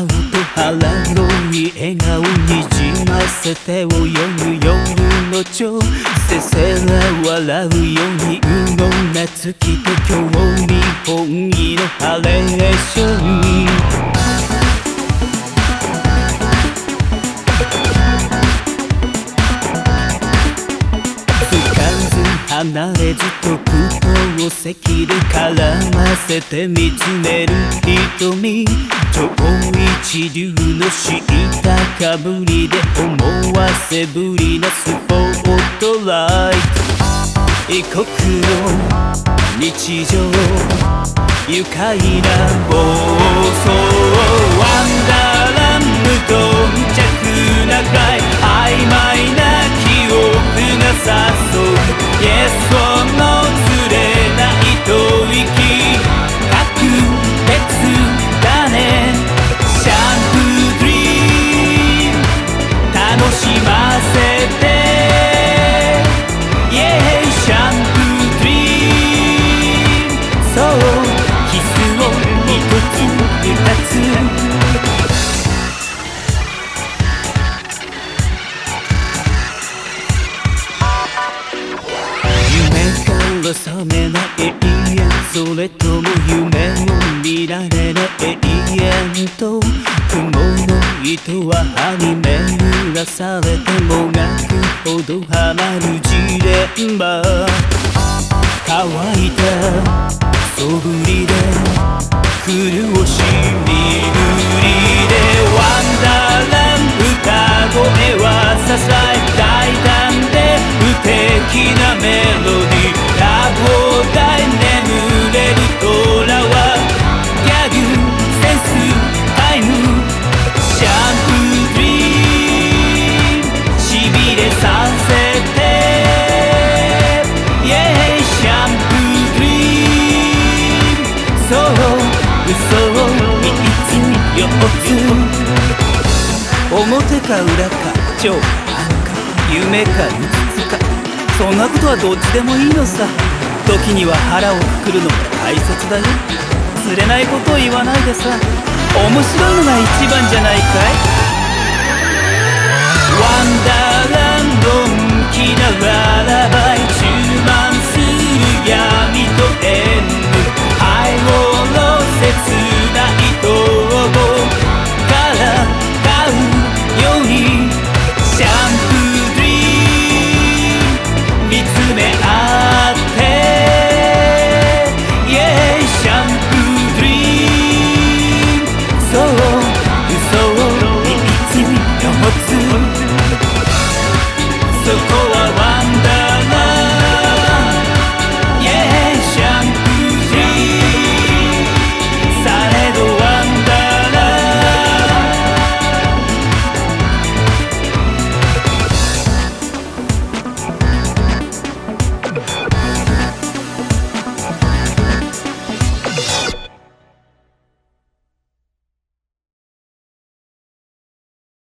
青と腹のみ笑顔にじませて泳ぐ夜の蝶せせら笑うようにうごな月と今日日本色ハレーション離れずと空を席で絡ませて見つめる瞳一流の敷いたかぶりで思わせぶりなスポットライト異国の日常愉快な暴走覚めない永遠それとも夢を見られない永遠と。雲の糸は歯にめ揺らされてもがくほどハマるジレンマ乾いたそぶりで潤し身振りで。表か裏か超か夢かうつつかそんなことはどっちでもいいのさ時には腹をくくるのも大切だよ釣れないことを言わないでさ面白いのが一番じゃないかい